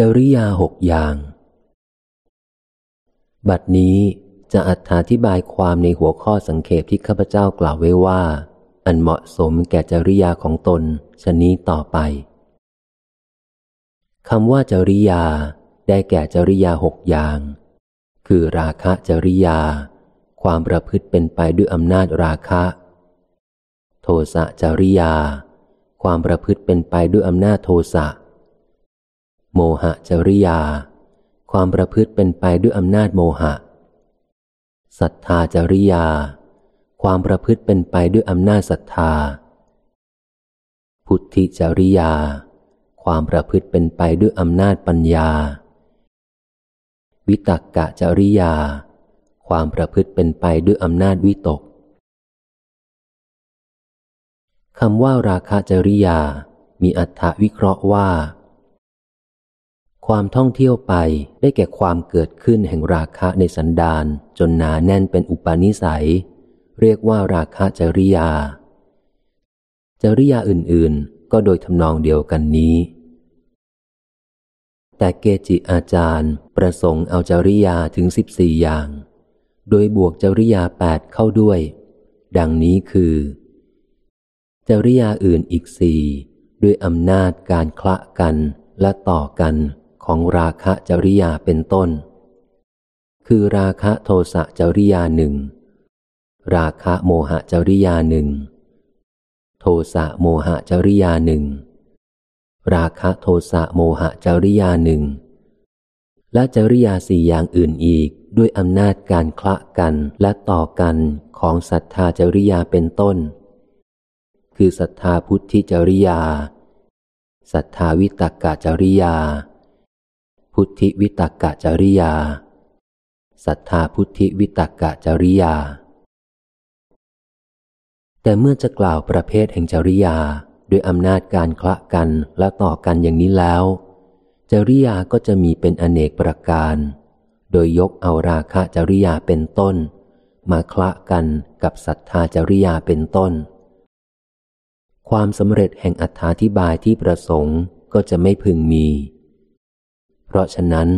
จริยาหกอย่าง บัดนี้จะอธิบายความในหัวข้อสังเขปที่ข้าพเจ้ากล่าวไว้ว่า อันเหมาะสมแก่จริยาของตนชนี้ต่อไปคำว่าจริยาได้แก่จริยาหกอย่าง คือราคะจริยา ความประพฤติเป็นไปด้วยอำนาจราคะ โทสะจริยา ความประพฤติเป็นไปด้วยอำนาจโทสะ โมหะจริยา ความประพฤติเป็นไปด้วยอำนาจโมหะ ศรัทธาจริยา ความประพฤติเป็นไปด้วยอำนาจศรัทธา พุทธิจริยา ความประพฤติเป็นไปด้วยอำนาจปัญญา วิตกกะจริยา ความประพฤติเป็นไปด้วยอำนาจวิตกคำว่าราคะจริยา มีอัตถวิเคราะห์ว่า ความท่องเที่ยวไปได้แก่ความเกิดขึ้นแห่งราคะในสันดานจนหนาแน่นเป็นอุปาณิสัย เรียกว่าราคะจริยา จริยาอื่นๆ ก็โดยทำนองเดียวกันนี้ แต่เกจิอาจารย์ประสงค์เอาจริยาถึงสิบสี่อย่าง โดยบวกจริยาแปดเข้าด้วย ดังนี้คือ จริยาอื่นอีกสี่ด้วยอำนาจการคละกันและต่อกัน ของราคะจริยาเป็นต้น คือราคะโทสะจริยาหนึ่ง ราคะโมหะจริยาหนึ่ง โทสะโมหะจริยาหนึ่ง ราคะโทสะโมหะจริยาหนึ่ง และจริยาสี่อย่างอื่นอีกด้วยอำนาจการคละกันและต่อกันของศรัทธาจริยาเป็นต้น คือศรัทธาพุทธิจริยาศรัทธาวิตกกจริยา พุทธิวิตกะจริยา ศรัทธาพุทธิวิตกะจริยา แต่เมื่อจะกล่าวประเภทแห่งจริยาด้วยอำนาจการคละกันและต่อกันอย่างนี้แล้ว จริยาก็จะมีเป็นอเนกประการ โดยยกเอาราคะจริยาเป็นต้น มาคละกันกับศรัทธาจริยาเป็นต้น ความสำเร็จแห่งอัธิบายที่ประสงค์ก็จะไม่พึงมี ราะฉะนั้น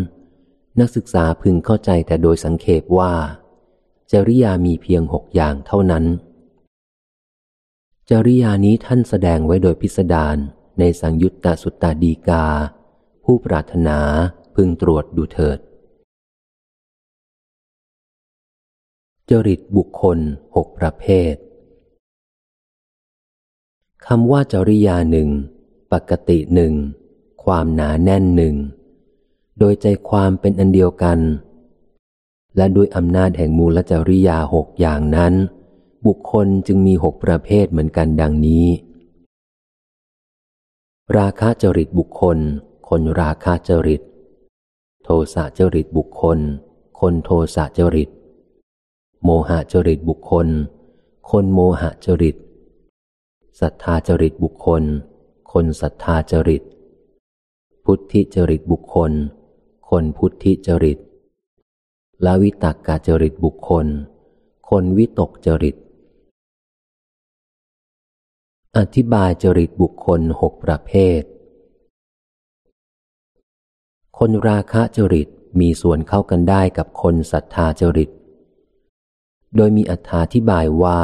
นักศึกษาพึงเข้าใจแต่โดยสังเขปว่า จริยามีเพียงหกอย่างเท่านั้น จริยานี้ท่านแสดงไว้โดยพิสดารในสังยุตตสุตตาดีกา ผู้ปรารถนาพึงตรวจดูเถิด จริตบุคคลหกประเภทคำว่าจริยาหนึ่ง ปกติหนึ่ง ความหนาแน่นหนึ่ง โดยใจความเป็นอันเดียวกัน และด้วยอำนาจแห่งมูลจริยาหกอย่างนั้น บุคคลจึงมีหกประเภทเหมือนกันดังนี้ ราคะจริตบุคคล คนราคะจริต โทสะจริตบุคคล คนโทสะจริต โมหะจริตบุคคล คนโมหะจริตศรัทธาจริตบุคคล คนศรัทธาจริต พุทธิจริตบุคคล คนพุทธิจริต และวิตกกาจริตบุคคล คนวิตกจริต อธิบายจริตบุคคลหกประเภท คนราคะจริตมีส่วนเข้ากันได้กับคนศรัทธาจริต โดยมีอธิบายว่า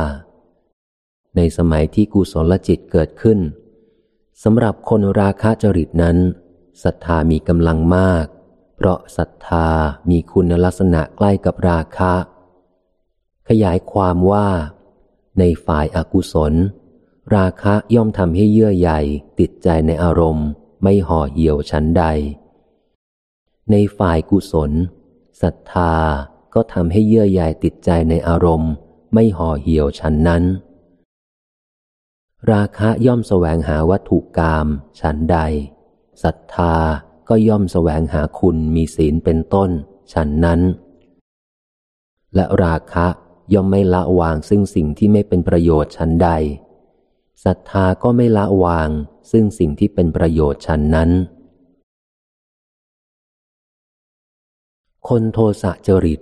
ในสมัยที่กุศลจิตเกิดขึ้นสำหรับคนราคะจริตนั้นศรัทธามีกำลังมาก เพราะศรัทธามีคุณลักษณะใกล้กับราคะ ขยายความว่า ในฝ่ายอากุศล ราคะย่อมทำให้เยื่อใหญ่ติดใจในอารมณ์ ไม่ห่อเหี่ยวชั้นใด ในฝ่ายกุศลศรัทธาก็ทำให้เยื่อใยติดใจในอารมณ์ ไม่ห่อเหี่ยวชั้นนั้น ราคะย่อมแสวงหาวัตถุกรรมชั้นใดศรัทธา ก็ย่อมแสวงหาคุณมีศีลเป็นต้น ฉันนั้น และราคะย่อมไม่ละวางซึ่งสิ่งที่ไม่เป็นประโยชน์ชั้นใดศรัทธาก็ไม่ละวางซึ่งสิ่งที่เป็นประโยชน์ชั้นนั้น คนโทสะจริต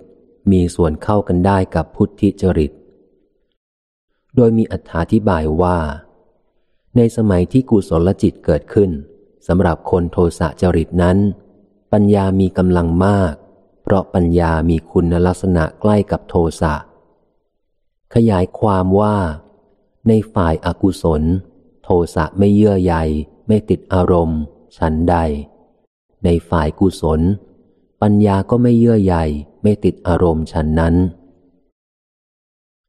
มีส่วนเข้ากันได้กับพุทธิจริต โดยมีอธิบายว่า ในสมัยที่กุศลจิตเกิดขึ้น สำหรับคนโทสะจริตนั้น ปัญญามีกำลังมาก เพราะปัญญามีคุณลักษณะใกล้กับโทสะ ขยายความว่า ในฝ่ายอากุศล โทสะไม่เยื่อใยไม่ติดอารมณ์ ฉันใด ในฝ่ายกุศล ปัญญาก็ไม่เยื่อใยไม่ติดอารมณ์ฉันนั้น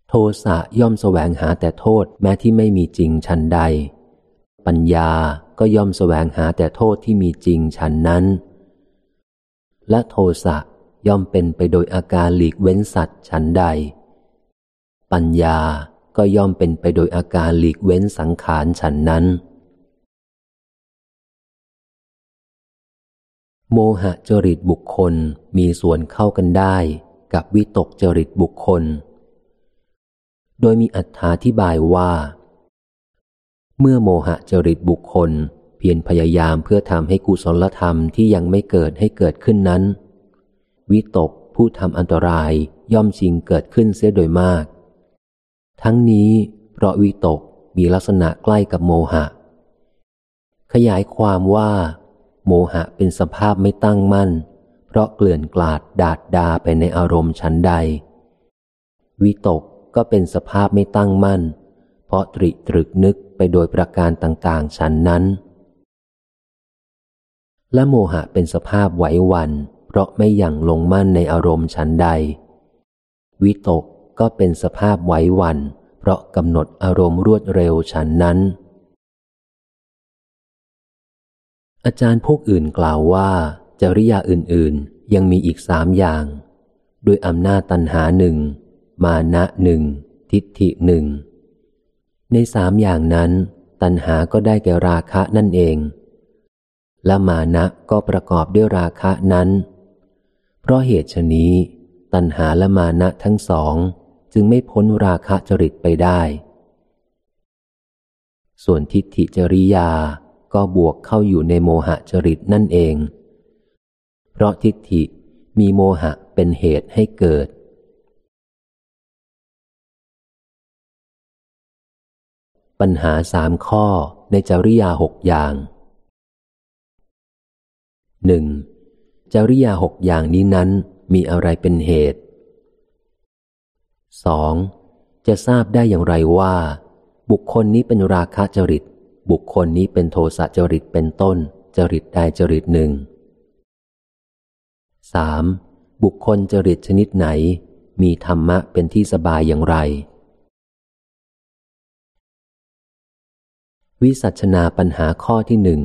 โทสะย่อมแสวงหาแต่โทษแม้ที่ไม่มีจริงฉันใด ปัญญา ก็ย่อมแสวงหาแต่โทษที่มีจริงฉันนั้น และโทสะย่อมเป็นไปโดยอาการหลีกเว้นสัตว์ฉันใด ปัญญาก็ย่อมเป็นไปโดยอาการหลีกเว้นสังขารฉันนั้น โมหะจริตบุคคลมีส่วนเข้ากันได้กับวิตกจริตบุคคล โดยมีอัธาธิบายว่า เมื่อโมหะจริตบุคคล เพียรพยายามเพื่อทำให้กุศลธรรมที่ยังไม่เกิดให้เกิดขึ้นนั้น วิตกผู้ทำอันตรายย่อมชิงเกิดขึ้นเสียโดยมาก ทั้งนี้เพราะวิตกมีลักษณะใกล้กับโมหะ ขยายความว่า โมหะเป็นสภาพไม่ตั้งมั่น เพราะเกลื่อนกลาดดาดดาไปในอารมณ์ชั้นใด วิตกก็เป็นสภาพไม่ตั้งมั่น เพราะตริตรึกนึก โดยประการต่างๆชั้นนั้น และโมหะเป็นสภาพไหววัน เพราะไม่อย่างลงมั่นในอารมณ์ชั้นใด วิตกก็เป็นสภาพไหววัน เพราะกำหนดอารมณ์รวดเร็วชั้นนั้น อาจารย์พวกอื่นกล่าวว่า จริยาอื่นๆ ยังมีอีกสามอย่าง ด้วยอำนาจตัณหาหนึ่ง มานะหนึ่งทิฏฐิหนึ่ง ในสามอย่างนั้น ตัณหาก็ได้แก่ราคะนั่นเอง และมานะก็ประกอบด้วยราคะนั้น เพราะเหตุชนี้ ตัณหาและมานะทั้งสองจึงไม่พ้นราคะจริตไปได้ ส่วนทิฏฐิจริยาก็บวกเข้าอยู่ในโมหะจริตนั่นเอง เพราะทิฏฐิมีโมหะเป็นเหตุให้เกิด ปัญหาสามข้อในจริยาหกอย่างหนึ่งจริยาหกอย่างนี้นั้นมีอะไรเป็นเหตุสองจะทราบได้อย่างไรว่า บุคคลนี้เป็นราคะจริต บุคคลนี้เป็นโทสะจริตเป็นต้น จริตใดจริตหนึ่งสามบุคคลจริตชนิดไหน มีธรรมะเป็นที่สบายอย่างไร วิสัชนาปัญหาข้อที่หนึ่ง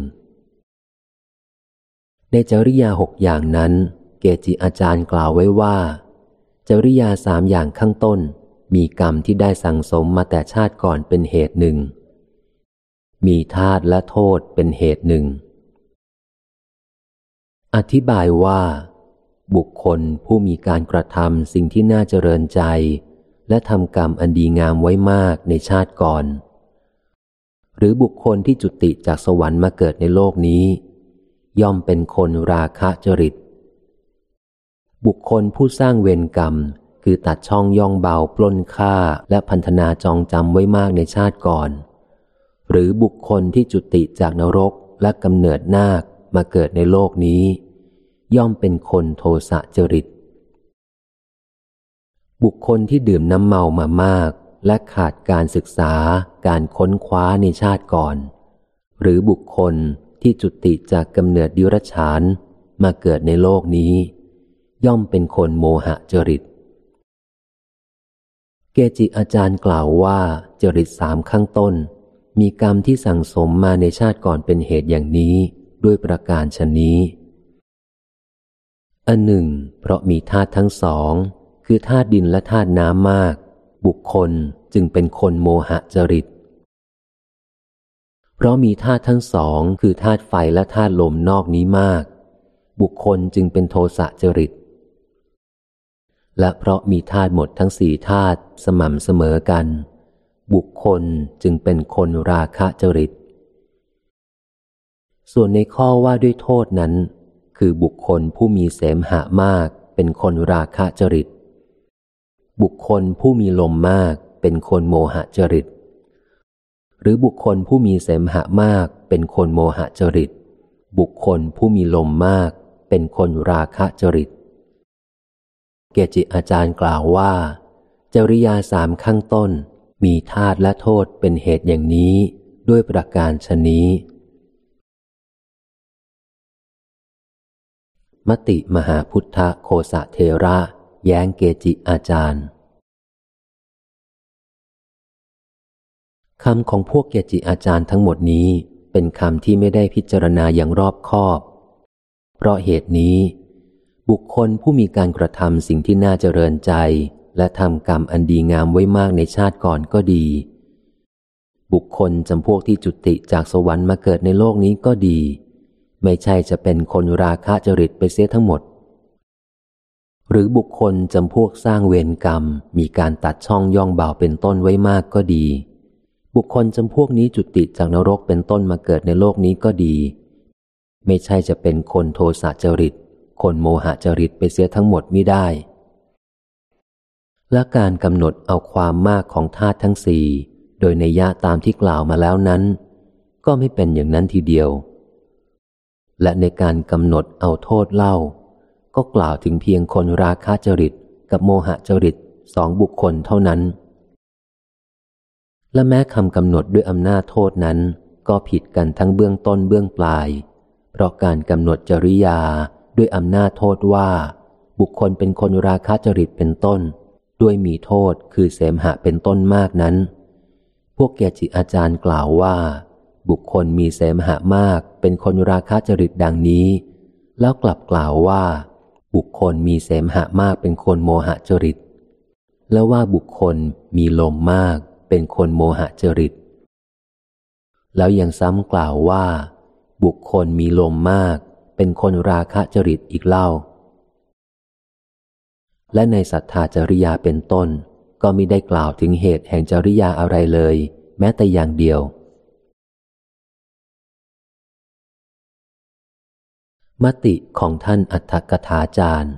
ในจริยาหกอย่างนั้น เกจิอาจารย์กล่าวไว้ว่า จริยาสามอย่างข้างต้น มีกรรมที่ได้สั่งสมมาแต่ชาติก่อนเป็นเหตุหนึ่ง มีธาตุและโทษเป็นเหตุหนึ่ง อธิบายว่า บุคคลผู้มีการกระทำสิ่งที่น่าเจริญใจ และทำกรรมอันดีงามไว้มากในชาติก่อน หรือบุคคลที่จุติจากสวรรค์มาเกิดในโลกนี้ ย่อมเป็นคนราคะจริต บุคคลผู้สร้างเวรกรรม คือตัดช่องย่องเบาปล้นฆ่าและพันธนาจองจำไว้มากในชาติก่อน หรือบุคคลที่จุติจากนรกและกำเนิดนาคมาเกิดในโลกนี้ ย่อมเป็นคนโทสะจริต บุคคลที่ดื่มน้ำเมามามาก และขาดการศึกษาการค้นคว้าในชาติก่อน หรือบุคคลที่จุติจากกำเนิดดิรชานมาเกิดในโลกนี้ ย่อมเป็นคนโมหะจริต เกจิอาจารย์กล่าวว่าจริตสามข้างต้น มีกรรมที่สั่งสมมาในชาติก่อนเป็นเหตุอย่างนี้ด้วยประการชนนี้ อันหนึ่ง เพราะมีธาตุทั้งสอง คือธาตุดินและธาตุน้ำมาก บุคคลจึงเป็นคนโมหะจริต เพราะมีธาตุทั้งสองคือธาตุไฟและธาตุลมนอกนี้มาก บุคคลจึงเป็นโทสะจริต และเพราะมีธาตุหมดทั้งสี่ธาตุสม่ำเสมอกัน บุคคลจึงเป็นคนราคะจริต ส่วนในข้อว่าด้วยโทษนั้น คือบุคคลผู้มีเสมหะมากเป็นคนราคะจริต บุคคลผู้มีลมมากเป็นคนโมหะจริต หรือบุคคลผู้มีเสมหะมากเป็นคนโมหะจริต บุคคลผู้มีลมมากเป็นคนราคะจริต เกจิอาจารย์กล่าวว่า จริยาสามข้างต้น มีธาตุและโทษเป็นเหตุอย่างนี้ด้วยประการชนี้ มติมหาพุทธโคสะเทระ แย้งเกจิอาจารย์คำของพวกเกจิอาจารย์ทั้งหมดนี้เป็นคำที่ไม่ได้พิจารณาอย่างรอบคอบ เพราะเหตุนี้ บุคคลผู้มีการกระทำสิ่งที่น่าเจริญใจ และทำกรรมอันดีงามไว้มากในชาติก่อนก็ดี บุคคลจำพวกที่จุติจากสวรรค์มาเกิดในโลกนี้ก็ดี ไม่ใช่จะเป็นคนราคะจริตไปเสียทั้งหมด หรือบุคคลจำพวกสร้างเวรกรรม มีการตัดช่องย่องเบาเป็นต้นไว้มากก็ดี บุคคลจำพวกนี้จุติจากนรกเป็นต้นมาเกิดในโลกนี้ก็ดี ไม่ใช่จะเป็นคนโทสะจริต คนโมหะจริตไปเสียทั้งหมดไม่ได้ และการกำหนดเอาความมากของธาตุทั้งสี่โดยในยะตามที่กล่าวมาแล้วนั้น ก็ไม่เป็นอย่างนั้นทีเดียว และในการกำหนดเอาโทษเล่า ก็กล่าวถึงเพียงคนราคะจริตกับโมหะจริตสองบุคคลเท่านั้น และแม้คำกำหนดด้วยอำนาจโทษนั้น ก็ผิดกันทั้งเบื้องต้นเบื้องปลาย เพราะการกำหนดจริยาด้วยอำนาจโทษว่า บุคคลเป็นคนราคะจริตเป็นต้น ด้วยมีโทษคือเสมหะเป็นต้นมากนั้น พวกเกจิอาจารย์กล่าวว่า บุคคลมีเสมหะมากเป็นคนราคะจริตดังนี้ แล้วกลับกล่าวว่า บุคคลมีเสมหะมากเป็นคนโมหะจริต แล้วว่าบุคคลมีลมมากเป็นคนโมหะจริต แล้วยังซ้ำกล่าวว่า บุคคลมีลมมากเป็นคนราคะจริตอีกเล่า และในศรัทธาจริยาเป็นต้น ก็มิได้กล่าวถึงเหตุแห่งจริยาอะไรเลย แม้แต่อย่างเดียว มติของท่านอัฏฐกถาจารย์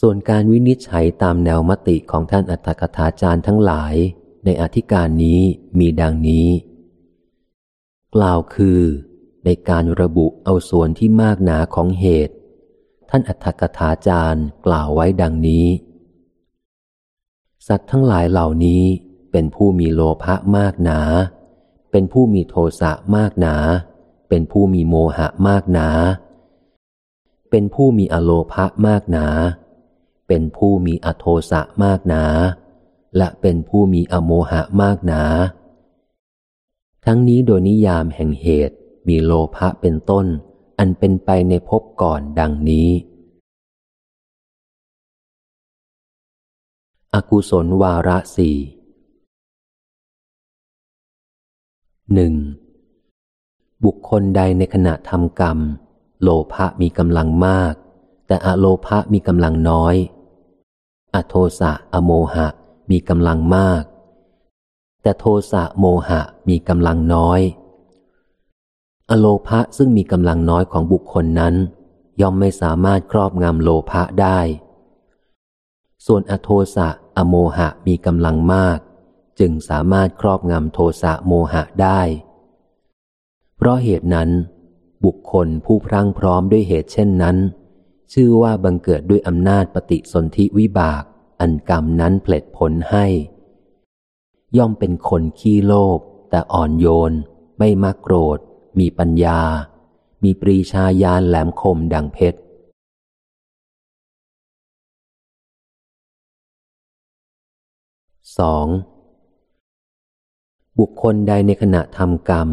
ส่วนการวินิจฉัยตามแนวมติของท่านอัตถกถาจารย์ทั้งหลาย ในอธิการนี้มีดังนี้ กล่าวคือในการระบุเอาส่วนที่มากหนาของเหตุ ท่านอัตถกถาจารย์กล่าวไว้ดังนี้ สัตว์ทั้งหลายเหล่านี้เป็นผู้มีโลภะมากหนา เป็นผู้มีโทสะมากหนา เป็นผู้มีโมหะมากหนา เป็นผู้มีอโลภะมากหนา เป็นผู้มีอโทสะมากหนา และเป็นผู้มีอโมหะมากหนา ทั้งนี้โดยนิยามแห่งเหตุมีโลภะเป็นต้น อันเป็นไปในภพก่อนดังนี้ อกุศลวาระสี่ หนึ่งบุคคลใดในขณะทำกรรม โลภะมีกำลังมาก แต่อโลภะมีกำลังน้อย อโทสะอโมหะมีกำลังมาก แต่โทสะโมหะมีกำลังน้อย อโลภะซึ่งมีกำลังน้อยของบุคคลนั้น ย่อมไม่สามารถครอบงำโลภะได้ ส่วนอโทสะอโมหะมีกำลังมาก จึงสามารถครอบงำโทสะโมหะได้ เพราะเหตุนั้น บุคคลผู้พรั่งพร้อมด้วยเหตุเช่นนั้น ชื่อว่าบังเกิดด้วยอำนาจปฏิสนธิวิบาก อันกรรมนั้นเผลดผลให้ ย่อมเป็นคนขี้โลภแต่อ่อนโยน ไม่มักโกรธ มีปัญญา มีปรีชาญาณแหลมคมดังเพชรสอง บุคคลใดในขณะทำกรรม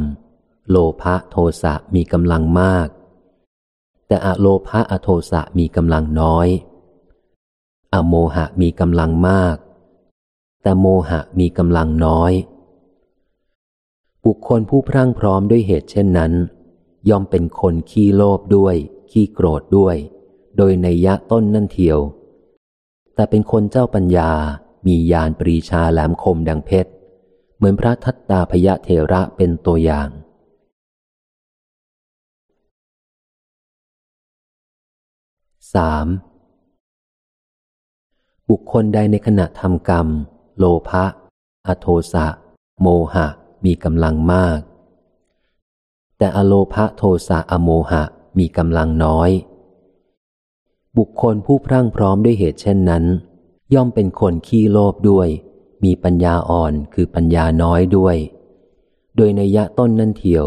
โลภะโทสะมีกำลังมาก แต่อโลภะอโทสะมีกำลังน้อย อโมหะมีกำลังมาก แต่โมหะมีกำลังน้อย บุคคลผู้พรั่งพร้อมด้วยเหตุเช่นนั้น ย่อมเป็นคนขี้โลภด้วย ขี้โกรธด้วย โดยในยะต้นนั่นเทียว แต่เป็นคนเจ้าปัญญามียานปรีชาแหลมคมดังเพชร เหมือนพระทัตตาพยะเทระเป็นตัวอย่างสามบุคคลใดในขณะทำกรรม โลภะอโทสะ โมหะ มีกำลังมาก แต่อโลภะโทสะอโมหะมีกำลังน้อย บุคคลผู้พรั่งพร้อมด้วยเหตุเช่นนั้น ย่อมเป็นคนขี้โลภด้วย มีปัญญาอ่อนคือปัญญาน้อยด้วย โดยในยะต้นนั่นเทียว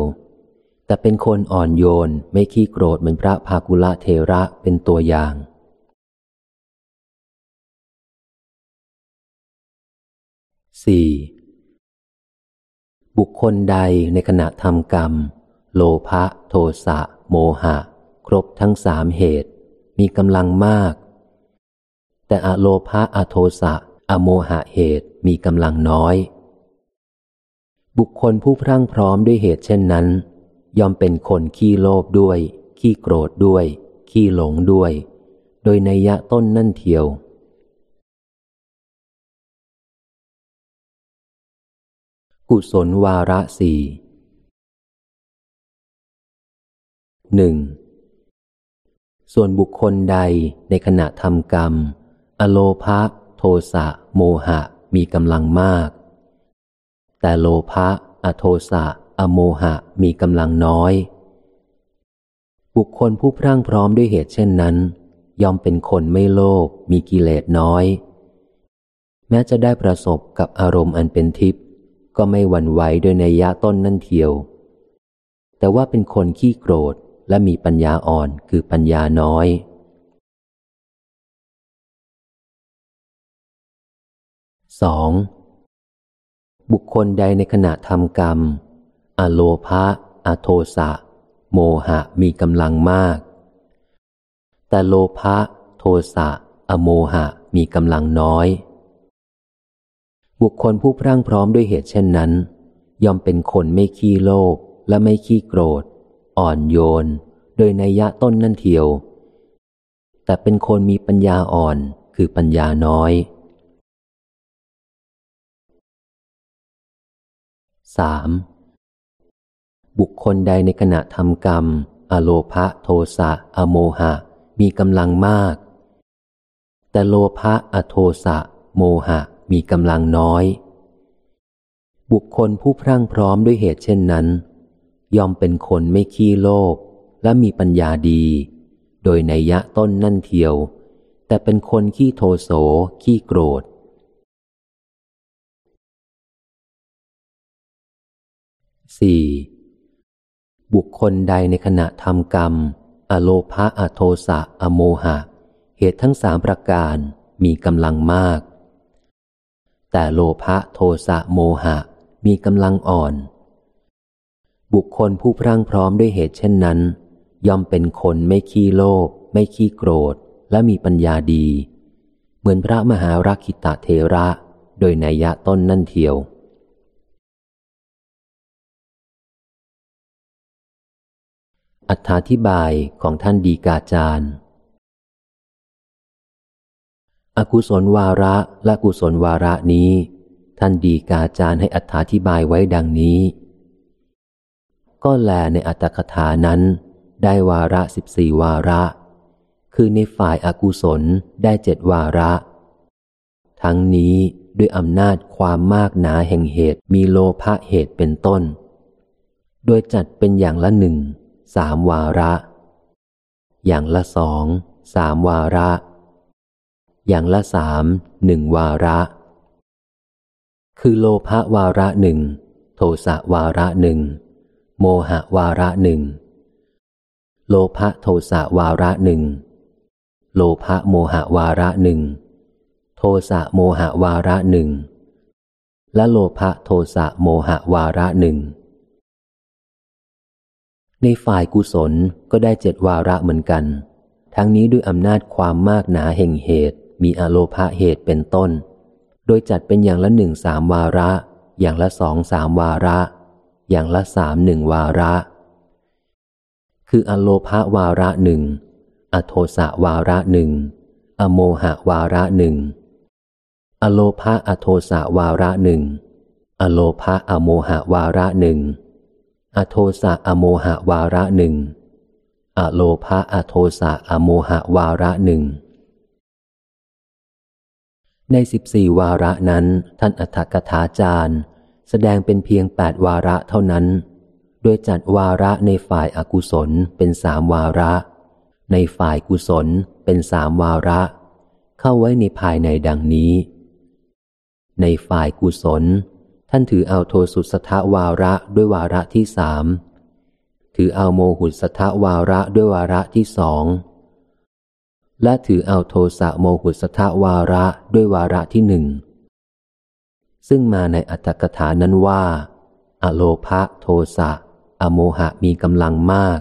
แต่เป็นคนอ่อนโยนไม่ขี้โกรธเหมือนพระภากุละเทระเป็นตัวอย่างสี่บุคคลใดในขณะทำกรรม โลภะโทสะ โมหะ ครบทั้งสามเหตุ มีกำลังมาก แต่อโลภะอโทสะ อโมหะเหตุมีกำลังน้อย บุคคลผู้พรั่งพร้อมด้วยเหตุเช่นนั้น ย่อมเป็นคนขี้โลภด้วย ขี้โกรธด้วย ขี้หลงด้วย โดยในยะต้นนั่นเทียว กุศลวาระสี่หนึ่งส่วนบุคคลใดในขณะทำกรรม อโลภะโทสะ โมหะมีกำลังมาก แต่โลภะอโทสะ อโมหะมีกำลังน้อย บุคคลผู้พรั่งพร้อมด้วยเหตุเช่นนั้นยอมเป็นคนไม่โลภมีกิเลสน้อย แม้จะได้ประสบกับอารมณ์อันเป็นทิพย์ก็ไม่หวั่นไหวโดยในยะต้นนั่นเทียว แต่ว่าเป็นคนขี้โกรธและมีปัญญาอ่อนคือปัญญาน้อย สองบุคคลใดในขณะทำกรรม อโลภะอโทสะ โมหะมีกำลังมาก แต่โลภะโทสะ อโมหะมีกำลังน้อย บุคคลผู้พรั่งพร้อมด้วยเหตุเช่นนั้น ย่อมเป็นคนไม่ขี้โลภและไม่ขี้โกรธ อ่อนโยน โดยในยะต้นนั่นเทียว แต่เป็นคนมีปัญญาอ่อนคือปัญญาน้อย สามบุคคลใดในขณะทำกรรม อโลภะโทสะอโมหะ มีกำลังมาก แต่โลภะอโทสะ โมหะมีกำลังน้อย บุคคลผู้พรั่งพร้อมด้วยเหตุเช่นนั้นยอมเป็นคนไม่ขี้โลภและมีปัญญาดี โดยในยะต้นนั่นเทียว แต่เป็นคนขี้โทโสขี้โกรธ สี่บุคคลใดในขณะทำกรรม อโลภะอโทสะ อโมหะ เหตุทั้งสามประการมีกำลังมาก แต่โลภะโทสะโมหะมีกำลังอ่อน บุคคลผู้พรั่งพร้อมด้วยเหตุเช่นนั้น ย่อมเป็นคนไม่ขี้โลภไม่ขี้โกรธและมีปัญญาดี เหมือนพระมหารักิตะเทระ โดยนัยยะต้นนั่นเทียว อธิบายของท่านดีกาจารย์ อกุศลวาระและกุศลวาระนี้ ท่านดีกาจารย์ให้อธิบายไว้ดังนี้ ก็แลในอัตถคถานั้น ได้วาระสิบสี่วาระ คือในฝ่ายอากุศลได้เจ็ดวาระ ทั้งนี้ด้วยอำนาจความมากหนาแห่งเหตุมีโลภะเหตุเป็นต้น โดยจัดเป็นอย่างละหนึ่ง สามวาระ อย่างละสองสามวาระ อย่างละสามหนึ่งวาระ คือโลภะวาระหนึ่งโทสะวาระหนึ่งโมหะวาระหนึ่งโลภะโทสะวาระหนึ่งโลภะโมหะวาระหนึ่งโทสะโมหะวาระหนึ่งและโลภะโทสะโมหะวาระหนึ่ง ในฝ่ายกุศลก็ได้เจ็ดวาระเหมือนกัน ทั้งนี้ด้วยอำนาจความมากหนาแห่งเหตุ มีอโลภะเหตุเป็นต้น โดยจัดเป็นอย่างละหนึ่งสามวาระ อย่างละสองสามวาระ อย่างละสามหนึ่งวาระ คืออโลภะวาระหนึ่งอโทสะวาระหนึ่งอโมหะวาระหนึ่งอโลภะอโทสะวาระหนึ่งอโลภะอโมหะวาระหนึ่ง อโทสะอโมหะวาระหนึ่งอโลภะอโทสะอโมหะวาระหนึ่งในสิบสี่วาระนั้น ท่านอัฏฐกถาจารย์ แสดงเป็นเพียงแปดวาระเท่านั้น โดยจัดวาระในฝ่ายอากุศลเป็นสามวาระ ในฝ่ายกุศลเป็นสามวาระ เข้าไว้ในภายในดังนี้ ในฝ่ายกุศล ท่านถือเอาโทสุสทวาระด้วยวาระที่สาม ถือเอาโมหุสทวาระด้วยวาระที่สอง และถือเอาโทสะโมหุสทวาระด้วยวาระที่หนึ่ง ซึ่งมาในอัตถกถานั้นว่า อโลภะโทสะอโมหะมีกำลังมาก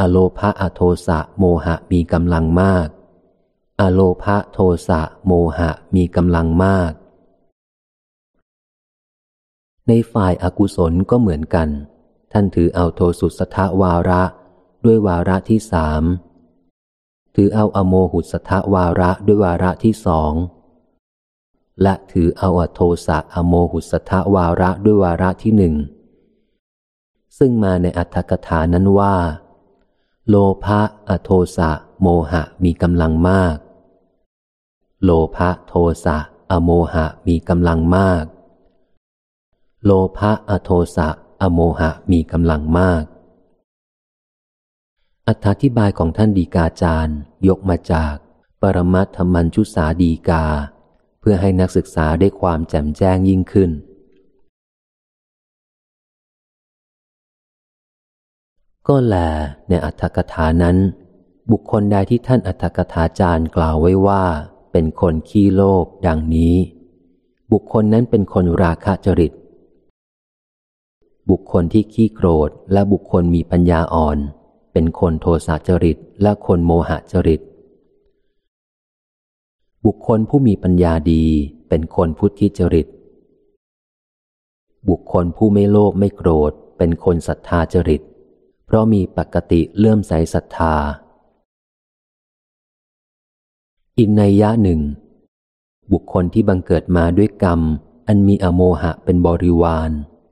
อโลภะอโทสะโมหะมีกำลังมาก อโลภะโทสะโมหะมีกำลังมาก ในฝ่ายอากุศลก็เหมือนกัน ท่านถือเอาโทสุสทวาระ ด้วยวาระที่สามถือเอาอโมหุสทวาระด้วยวาระที่สองและถือเอาอโทสะอโมหุสทวาระด้วยวาระที่หนึ่งซึ่งมาในอัตถกถานั้นว่า โลภะอโทสะโมหะมีกำลังมาก โลภะโทสะอโมหะมีกำลังมาก โลภะอโทสะ อโมหะมีกำลังมาก อธิบายของท่านดีกาจารย์ ยกมาจาก ปรมัตถมัญชุสาดีกา เพื่อให้นักศึกษาได้ความแจ่มแจ้งยิ่งขึ้น ก็แลในอัตถกถานั้น บุคคลใดที่ท่านอัตถกถาจารย์กล่าวไว้ว่า เป็นคนขี้โลภดังนี้ บุคคลนั้นเป็นคนราคะจริต บุคคลที่ขี้โกรธและบุคคลมีปัญญาอ่อน เป็นคนโทสะจริตและคนโมหะจริต บุคคลผู้มีปัญญาดีเป็นคนพุทธิจริต บุคคลผู้ไม่โลภไม่โกรธ เป็นคนศรัทธาจริต เพราะมีปกติเลื่อมใสศรัทธา อีกในยะหนึ่ง บุคคลที่บังเกิดมาด้วยกรรม อันมีอโมหะเป็นบริวาร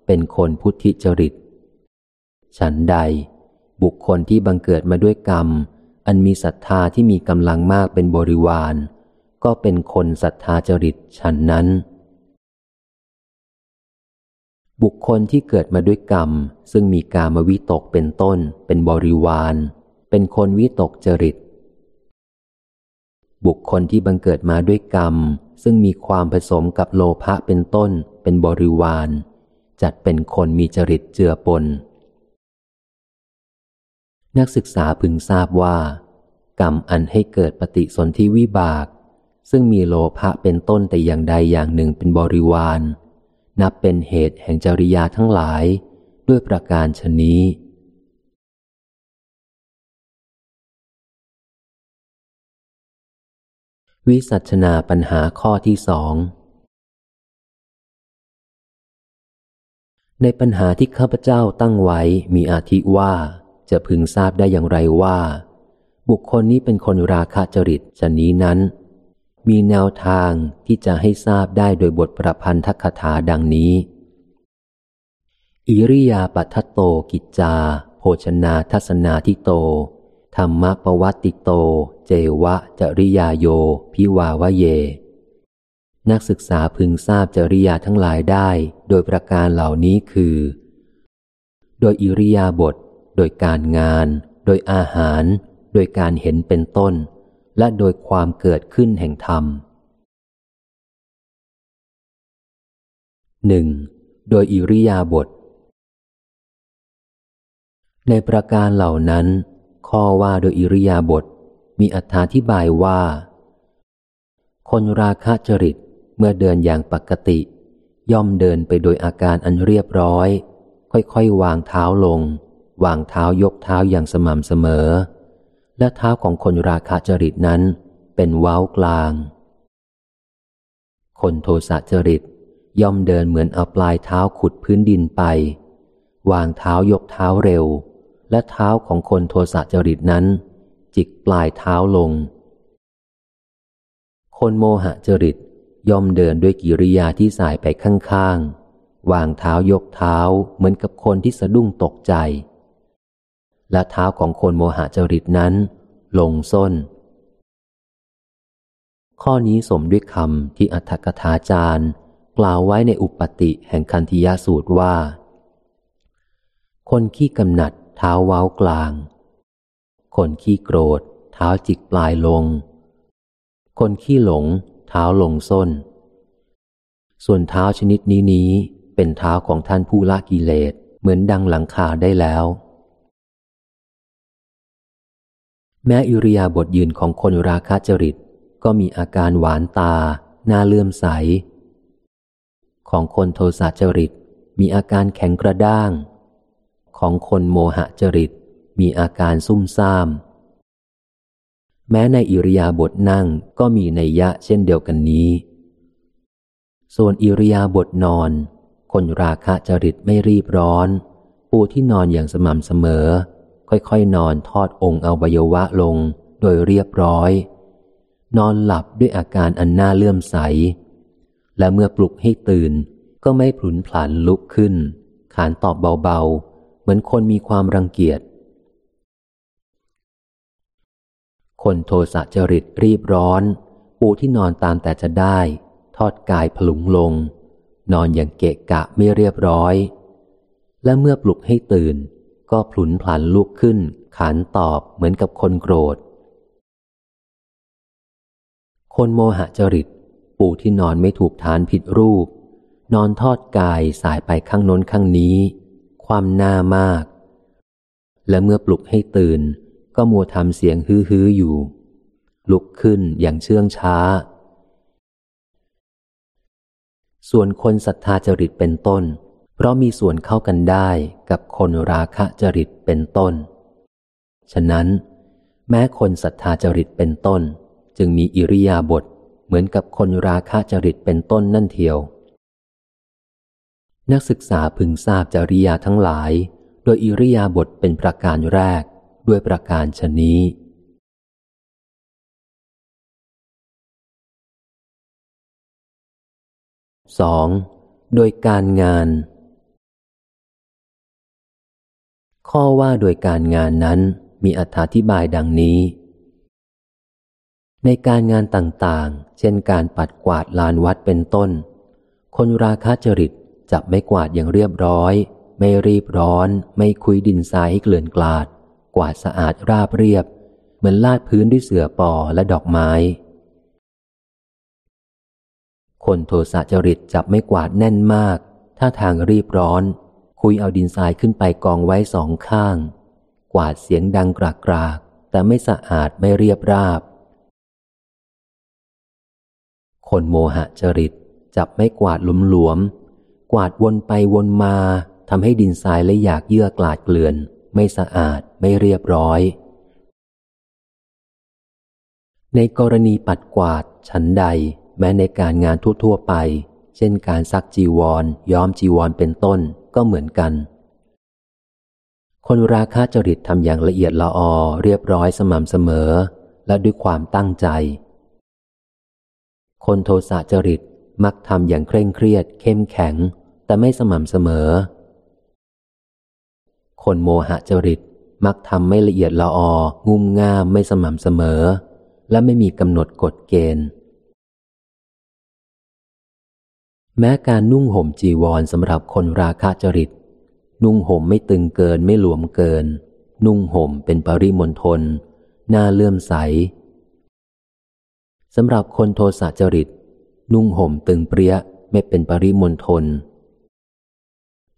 เป็นคนพุทธิจริต ฉันใด บุคคลที่บังเกิดมาด้วยกรรม อันมีศรัทธาที่มีกำลังมากเป็นบริวาร ก็เป็นคนศรัทธาจริตฉันนั้น บุคคลที่เกิดมาด้วยกรรม ซึ่งมีกามวิตกเป็นต้น เป็นบริวาร เป็นคนวิตกจริต บุคคลที่บังเกิดมาด้วยกรรมซึ่งมีความผสมกับโลภะเป็นต้นเป็นบริวาร จัดเป็นคนมีจริตเจือปน นักศึกษาพึงทราบว่า กรรมอันให้เกิดปฏิสนธิวิบาก ซึ่งมีโลภะเป็นต้นแต่อย่างใดอย่างหนึ่งเป็นบริวาร นับเป็นเหตุแห่งจริยาทั้งหลายด้วยประการชนี้วิสัชนาปัญหาข้อที่สอง ในปัญหาที่ข้าพเจ้าตั้งไว้มีอาทิว่าจะพึงทราบได้อย่างไรว่า บุคคลนี้เป็นคนราคะจริตชนนี้นั้น มีแนวทางที่จะให้ทราบได้โดยบทประพันธ์ทักถาดังนี้ อิริยาปัทโตกิจจา โภชนาทัศนาทิโต ธรรมปวัติโต เจวะจริยาโย พิวาวะเย นักศึกษาพึงทราบจริยาทั้งหลายได้โดยประการเหล่านี้คือ โดยอิริยาบถโดยการงาน โดยอาหาร โดยการเห็นเป็นต้น และโดยความเกิดขึ้นแห่งธรรมหนึ่งโดยอิริยาบถในประการเหล่านั้น ข้อว่าโดยอิริยาบถมีอธิบายว่า คนราคะจริต เมื่อเดินอย่างปกติ ย่อมเดินไปโดยอาการอันเรียบร้อย ค่อยๆ วางเท้าลง วางเท้ายกเท้าอย่างสม่ำเสมอ และเท้าของคนราคะจริตนั้น เป็นเว้ากลาง คนโทสะจริตย่อมเดินเหมือนเอาปลายเท้าขุดพื้นดินไป วางเท้ายกเท้าเร็ว และเท้าของคนโทสะจริตนั้น จิกปลายเท้าลง คนโมหะจริต ย่อมเดินด้วยกิริยาที่สายไปข้างๆ วางเท้ายกเท้าเหมือนกับคนที่สะดุ้งตกใจ และเท้าของคนโมหะจริตนั้น ลงส้น ข้อนี้สมด้วยคำที่อัฏฐกถาจารย์ กล่าวไว้ในอุปติแห่งคันธิยสูตรว่า คนขี้กำหนัดเท้าเว้ากลาง คนขี้โกรธ เท้าจิกปลายลง คนขี้หลง เท้าลงส้น ส่วนเท้าชนิดนี้นี้เป็นเท้าของท่านผู้ละกิเลสเหมือนดังหลังคาได้แล้ว แม้อิริยาบถยืนของคนราคะจริต ก็มีอาการหวานตา หน้าเลื่อมใส ของคนโทสะจริต มีอาการแข็งกระด้าง ของคนโมหะจริต มีอาการซุ่มซ่าม แม้ในอิริยาบถนั่งก็มีในยะเช่นเดียวกันนี้ ส่วนอิริยาบถนอน คนราคะจริตไม่รีบร้อนปูที่นอนอย่างสม่ำเสมอ ค่อยๆ นอนทอดองค์อวัยวะลงโดยเรียบร้อย นอนหลับด้วยอาการอันน่าเลื่อมใส และเมื่อปลุกให้ตื่นก็ไม่ผลุนผลันลุกขึ้น ขานตอบเบาๆ เหมือนคนมีความรังเกียจ คนโทสะจริตรีบร้อน ปูที่นอนตามแต่จะได้ ทอดกายผลุงลง นอนอย่างเกะกะไม่เรียบร้อย และเมื่อปลุกให้ตื่น ก็ผลุนผลันลุกขึ้น ขานตอบเหมือนกับคนโกรธ คนโมหะจริต ปูที่นอนไม่ถูกฐานผิดรูป นอนทอดกายสายไปข้างโน้นข้างนี้ ความหน้ามาก และเมื่อปลุกให้ตื่น ก็มัวทำเสียงฮื้อฮืออยู่ ลุกขึ้นอย่างเชื่องช้า ส่วนคนศรัทธาจริตเป็นต้น เพราะมีส่วนเข้ากันได้กับคนราคะจริตเป็นต้น ฉะนั้น แม้คนศรัทธาจริตเป็นต้น จึงมีอิริยาบถเหมือนกับคนราคะจริตเป็นต้นนั่นเทียว นักศึกษาพึงทราบจริยาทั้งหลาย โดยอิริยาบถเป็นประการแรก ด้วยประการชนี้สองโดยการงาน ข้อว่าโดยการงานนั้นมีอธิบายดังนี้ ในการงานต่างๆ เช่นการปัดกวาดลานวัดเป็นต้น คนราคะจริตจับไม่กวาดอย่างเรียบร้อย ไม่รีบร้อน ไม่คุยดินทรายให้เกลื่อนกลาด กวาดสะอาดราบเรียบ เหมือนลาดพื้นด้วยเสื่อปอและดอกไม้ คนโทสะจริตจับไม่กวาดแน่นมาก ถ้าทางรีบร้อน คุยเอาดินทรายขึ้นไปกองไว้สองข้าง กวาดเสียงดังกรากกรากแต่ไม่สะอาดไม่เรียบราบ คนโมหะจริตจับไม่กวาดหลุมหลวม กวาดวนไปวนมาทำให้ดินทรายและอยากเยื่อกลาดเกลื่อน ไม่สะอาด ไม่เรียบร้อย ในกรณีปัดกวาดชั้นใด แม้ในการงานทั่วๆไป เช่นการซักจีวร ย้อมจีวรเป็นต้นก็เหมือนกัน คนราคาจริตทำอย่างละเอียดละออเรียบร้อยสม่ำเสมอ และด้วยความตั้งใจ คนโทสะจริตมักทำอย่างเคร่งเครียด เข้มแข็ง แต่ไม่สม่ำเสมอ คนโมหะจริต มักทำไม่ละเอียดละอองุ่มง่ามไม่สม่ำเสมอ และไม่มีกำหนดกฎเกณฑ์ แม้การนุ่งห่มจีวรสำหรับคนราคะจริต นุ่งห่มไม่ตึงเกินไม่หลวมเกิน นุ่งห่มเป็นปริมณฑลหน้าเลื่อมใสสำหรับคนโทสะจริต นุ่งห่มตึงเปรี้ยไม่เป็นปริมณฑล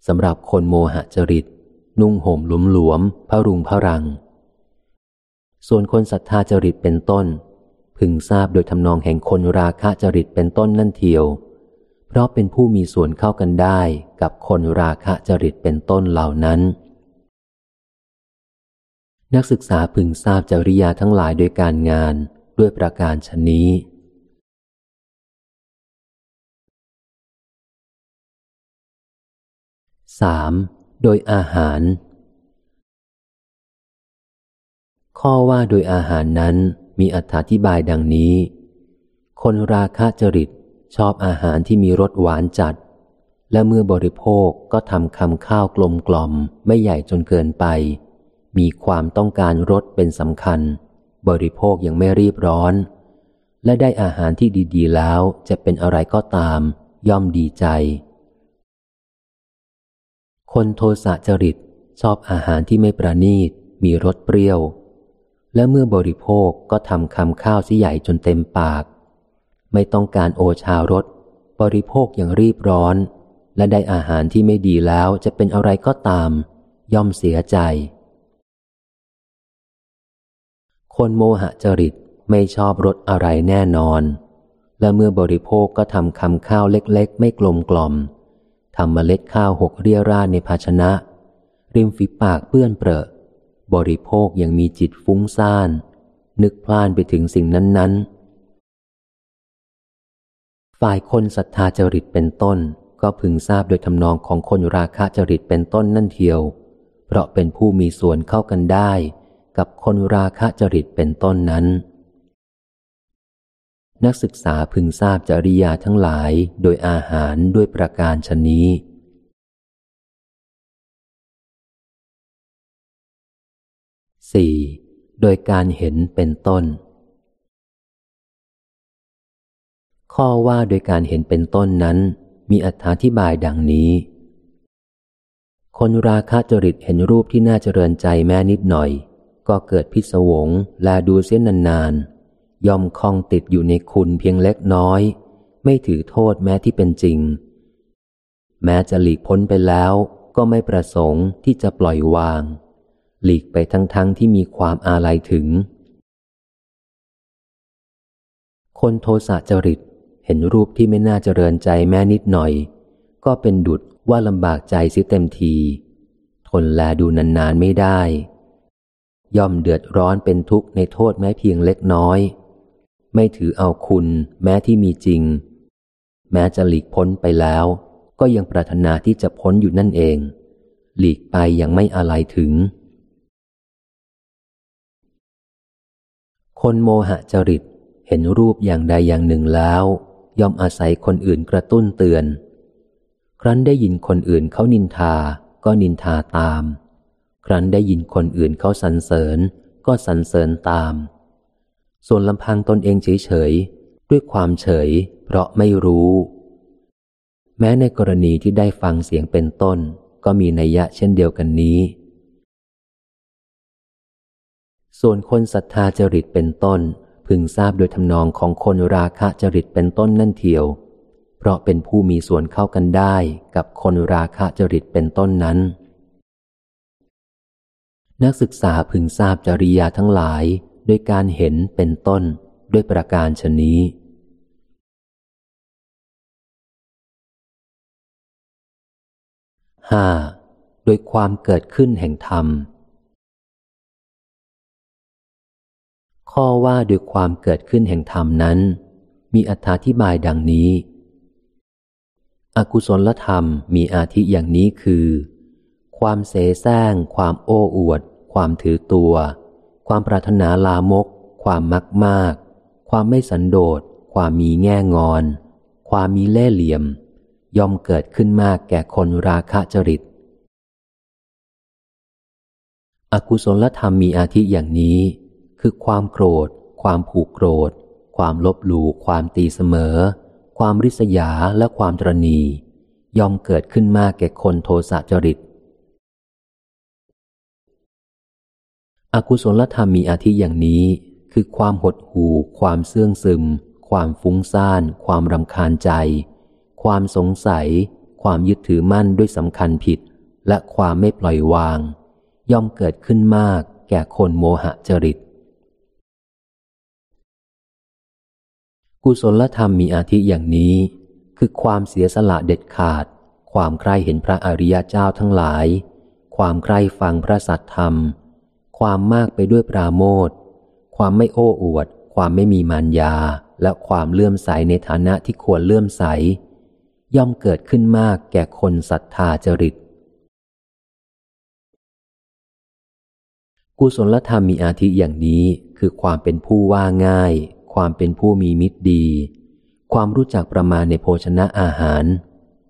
สำหรับคนโมหจริต นุ่งห่มหลวมหลวมพระรุงพระรัง ส่วนคนศรัทธาจริตเป็นต้น พึงทราบโดยทำนองแห่งคนราคะจริตเป็นต้นนั่นเทียว เพราะเป็นผู้มีส่วนเข้ากันได้กับคนราคะจริตเป็นต้นเหล่านั้น นักศึกษาพึงทราบจริยาทั้งหลายโดยการงานด้วยประการชนนี้สาม โดยอาหาร ข้อว่าโดยอาหารนั้นมีอธิบายดังนี้ คนราคะจริตชอบอาหารที่มีรสหวานจัด และเมื่อบริโภคก็ทำคำข้าวกลมกล่อมไม่ใหญ่จนเกินไป มีความต้องการรสเป็นสำคัญ บริโภคยังไม่รีบร้อน และได้อาหารที่ดี ๆ แล้วจะเป็นอะไรก็ตาม ย่อมดีใจ คนโทสะจริตชอบอาหารที่ไม่ประณีต มีรสเปรี้ยว และเมื่อบริโภคก็ทำคำข้าวสิใหญ่จนเต็มปาก ไม่ต้องการโอชารส บริโภคอย่างรีบร้อน และได้อาหารที่ไม่ดีแล้วจะเป็นอะไรก็ตาม ย่อมเสียใจ คนโมหะจริตไม่ชอบรสอะไรแน่นอน และเมื่อบริโภคก็ทำคำข้าวเล็กๆ ไม่กลมกล่อม ทำเมล็ดข้าวหกเรียราในภาชนะ ริมฝีปากเปื้อนเปรอะ บริโภคยังมีจิตฟุ้งซ่าน นึกพลานไปถึงสิ่งนั้น ๆ ฝ่ายคนศรัทธาจริตเป็นต้น ก็พึงทราบโดยทำนองของคนราคะจริตเป็นต้นนั่นเทียว เพราะเป็นผู้มีส่วนเข้ากันได้ กับคนราคะจริตเป็นต้นนั้น นักศึกษาพึงทราบจริยาทั้งหลายโดยอาหารด้วยประการชนนี้ 4. โดยการเห็นเป็นต้น ข้อว่าโดยการเห็นเป็นต้นนั้น มีอธิบายดังนี้ คนราคะจริตเห็นรูปที่น่าเจริญใจแม่นิดหน่อย ก็เกิดพิศวงแลดูเสียนานๆ ย่อมคล้องติดอยู่ในคุณเพียงเล็กน้อย ไม่ถือโทษแม้ที่เป็นจริง แม้จะหลีกพ้นไปแล้วก็ไม่ประสงค์ที่จะปล่อยวาง หลีกไปทั้งๆทที่มีความอาลัยถึง คนโทสะจริตเห็นรูปที่ไม่น่าเจริญใจแม่นิดหน่อย ก็เป็นดุดว่าลำบากใจสิเต็มที ทนแลดูนานๆไม่ได้ ย่อมเดือดร้อนเป็นทุกข์ในโทษแม้เพียงเล็กน้อย ไม่ถือเอาคุณแม้ที่มีจริง แม้จะหลีกพ้นไปแล้ว ก็ยังปรารถนาที่จะพ้นอยู่นั่นเอง หลีกไปยังไม่อะไรถึง คนโมหะจริตเห็นรูปอย่างใดอย่างหนึ่งแล้ว ย่อมอาศัยคนอื่นกระตุ้นเตือน ครั้นได้ยินคนอื่นเขานินทา ก็นินทาตาม ครั้นได้ยินคนอื่นเขาสรรเสริญ ก็สรรเสริญตาม ส่วนลำพังตนเองเฉยๆ ด้วยความเฉย เพราะไม่รู้ แม้ในกรณีที่ได้ฟังเสียงเป็นต้น ก็มีนัยยะเช่นเดียวกันนี้ ส่วนคนศรัทธาจริตเป็นต้น พึงทราบโดยทำนองของคนราคะจริตเป็นต้นนั่นเทียว เพราะเป็นผู้มีส่วนเข้ากันได้กับคนราคะจริตเป็นต้นนั้นนักศึกษาพึงทราบจริยาทั้งหลาย ด้วยการเห็นเป็นต้นด้วยประการชนี้ห้าโดยความเกิดขึ้นแห่งธรรม ข้อว่าโดยความเกิดขึ้นแห่งธรรมนั้น มีอธิบายดังนี้ อกุศลธรรมมีอาทิอย่างนี้คือ ความเสแสร้ง ความโอ้อวด ความถือตัว ความปรารถนาลามก ความมักมาก ความไม่สันโดษ ความมีแง่งอน ความมีเล่เหลี่ยม ย่อมเกิดขึ้นมากแก่คนราคะจริต อกุศลธรรมมีอาทิอย่างนี้ คือความโกรธ ความผูกโกรธ ความลบหลู่ความตีเสมอ ความริษยาและความตรณี ย่อมเกิดขึ้นมากแก่คนโทสะจริต อกุศลธรรมมีอาทิอย่างนี้ คือความหดหู่ ความเสื่องซึม ความฟุ้งซ่าน ความรำคาญใจ ความสงสัย ความยึดถือมั่นด้วยสำคัญผิด และความไม่ปล่อยวาง ย่อมเกิดขึ้นมากแก่คนโมหะจริต กุศลธรรมมีอาทิอย่างนี้ คือความเสียสละเด็ดขาด ความใคร่เห็นพระอริยเจ้าทั้งหลาย ความใคร่ฟังพระสัทธรรม ความมากไปด้วยปราโมทความไม่โอ้อวด ความไม่มีมารยา และความเลื่อมใสในฐานะที่ควรเลื่อมใส ย่อมเกิดขึ้นมากแก่คนศรัทธาจริต กุศลธรรมมีอาทิอย่างนี้คือความเป็นผู้ว่าง่าย ความเป็นผู้มีมิตรดี ความรู้จักประมาณในโภชนะอาหาร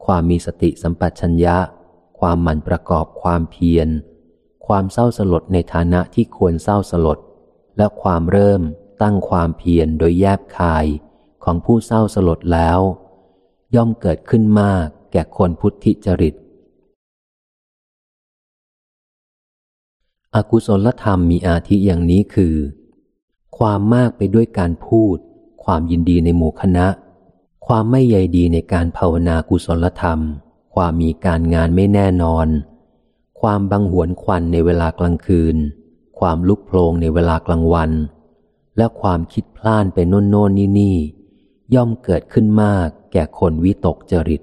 ความมีสติสัมปชัญญะ ความหมั่นประกอบความเพียร ความเศร้าสลดในฐานะที่ควรเศร้าสลด และความเริ่มตั้งความเพียรโดยแยบคายของผู้เศร้าสลดแล้ว ย่อมเกิดขึ้นมากแก่คนพุทธิจริต อกุศลธรรมมีอาทิอย่างนี้คือ ความมากไปด้วยการพูด ความยินดีในหมู่คณะ ความไม่ใยดีในการภาวนากุศลธรรม ความมีการงานไม่แน่นอน ความบังหวนควันในเวลากลางคืน ความลุกโพลงในเวลากลางวัน และความคิดพลานไปโน่นโน่นนี่นี่ย่อมเกิดขึ้นมากแก่คนวิตกจริต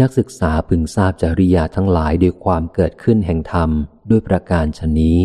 นักศึกษาพึงทราบจริยาทั้งหลายด้วยความเกิดขึ้นแห่งธรรมด้วยประการชนนี้